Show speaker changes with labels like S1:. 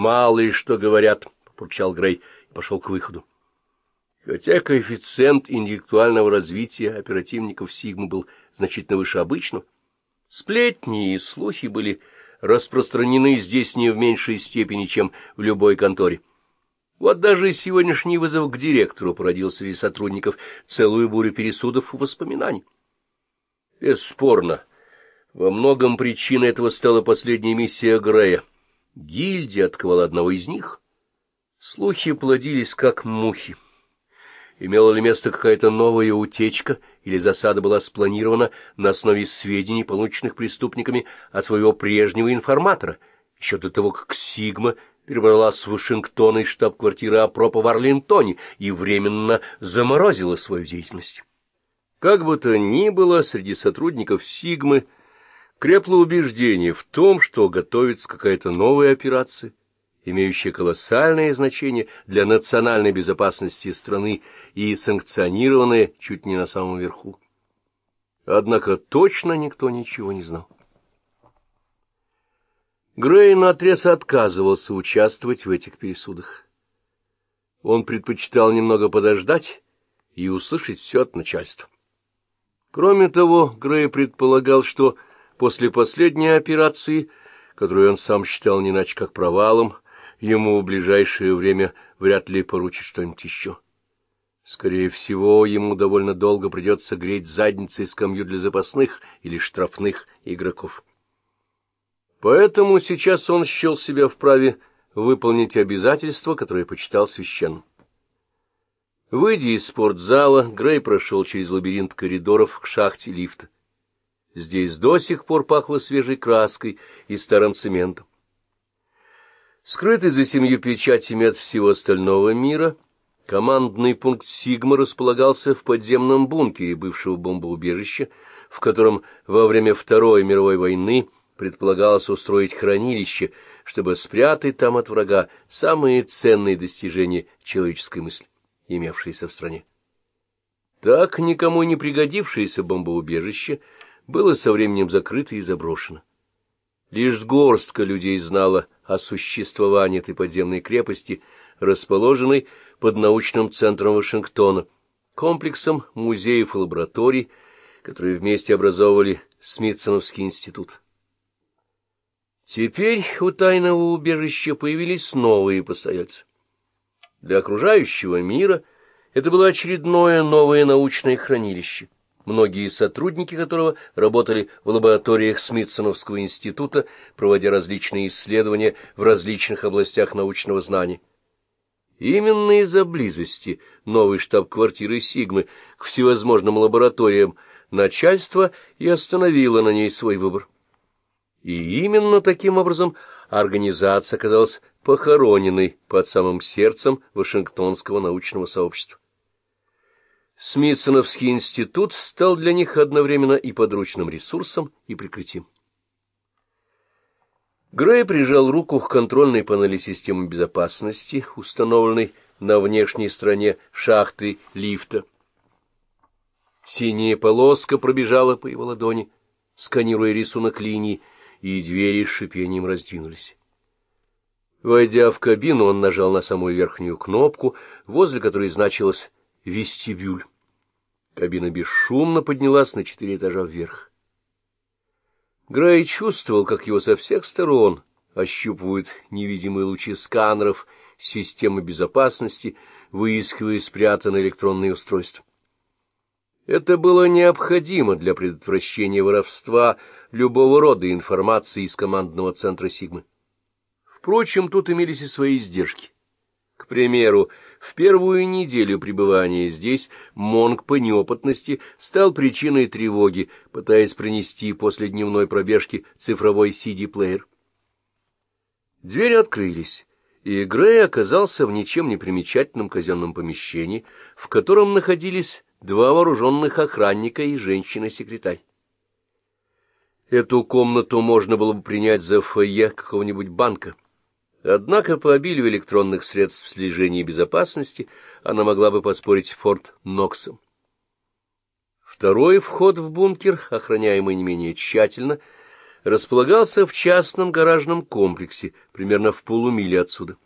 S1: Мало ли что говорят, — попурчал Грей и пошел к выходу. Хотя коэффициент интеллектуального развития оперативников Сигмы был значительно выше обычного, сплетни и слухи были распространены здесь не в меньшей степени, чем в любой конторе. Вот даже сегодняшний вызов к директору породил среди сотрудников целую бурю пересудов и воспоминаний. Бесспорно, во многом причиной этого стала последняя миссия Грея. Гильдия отковала одного из них. Слухи плодились, как мухи. Имела ли место какая-то новая утечка, или засада была спланирована на основе сведений, полученных преступниками от своего прежнего информатора, еще до того, как Сигма перебралась с Вашингтона из штаб-квартиры Апропа в Арлинтоне и временно заморозила свою деятельность. Как бы то ни было, среди сотрудников Сигмы крепло убеждение в том, что готовится какая-то новая операция, имеющая колоссальное значение для национальной безопасности страны и санкционированная чуть не на самом верху. Однако точно никто ничего не знал. Грей наотрез отказывался участвовать в этих пересудах. Он предпочитал немного подождать и услышать все от начальства. Кроме того, Грей предполагал, что после последней операции, которую он сам считал не иначе как провалом, ему в ближайшее время вряд ли поручат что-нибудь еще. Скорее всего, ему довольно долго придется греть задницей скамью для запасных или штрафных игроков. Поэтому сейчас он счел себя вправе выполнить обязательство, которое почитал священным. Выйдя из спортзала, Грей прошел через лабиринт коридоров к шахте лифта. Здесь до сих пор пахло свежей краской и старым цементом. Скрытый за семью печатями от всего остального мира, командный пункт «Сигма» располагался в подземном бункере бывшего бомбоубежища, в котором во время Второй мировой войны предполагалось устроить хранилище, чтобы спрятать там от врага самые ценные достижения человеческой мысли, имевшиеся в стране. Так никому не пригодившееся бомбоубежище было со временем закрыто и заброшено. Лишь горстка людей знала о существовании этой подземной крепости, расположенной под научным центром Вашингтона, комплексом музеев и лабораторий, которые вместе образовывали Смитсоновский институт. Теперь у тайного убежища появились новые постояльцы. Для окружающего мира это было очередное новое научное хранилище, многие сотрудники которого работали в лабораториях Смитсоновского института, проводя различные исследования в различных областях научного знания. Именно из-за близости новой штаб-квартиры Сигмы к всевозможным лабораториям начальство и остановило на ней свой выбор. И именно таким образом организация оказалась похороненной под самым сердцем Вашингтонского научного сообщества. Смитсоновский институт стал для них одновременно и подручным ресурсом, и прикрытием. Грей прижал руку к контрольной панели системы безопасности, установленной на внешней стороне шахты лифта. Синяя полоска пробежала по его ладони, сканируя рисунок линии, и двери с шипением раздвинулись. Войдя в кабину, он нажал на самую верхнюю кнопку, возле которой значилось «вестибюль». Кабина бесшумно поднялась на четыре этажа вверх. Грей чувствовал, как его со всех сторон ощупывают невидимые лучи сканеров системы безопасности, выискивая спрятанные электронные устройства. Это было необходимо для предотвращения воровства любого рода информации из командного центра Сигмы. Впрочем, тут имелись и свои издержки. Примеру, в первую неделю пребывания здесь Монг по неопытности стал причиной тревоги, пытаясь принести после дневной пробежки цифровой CD-плеер. Двери открылись, и Грей оказался в ничем не примечательном казенном помещении, в котором находились два вооруженных охранника и женщина-секретарь. Эту комнату можно было бы принять за фойе какого-нибудь банка. Однако по обилию электронных средств слежения и безопасности она могла бы поспорить Форт Ноксом. Второй вход в бункер, охраняемый не менее тщательно, располагался в частном гаражном комплексе, примерно в полумиле отсюда.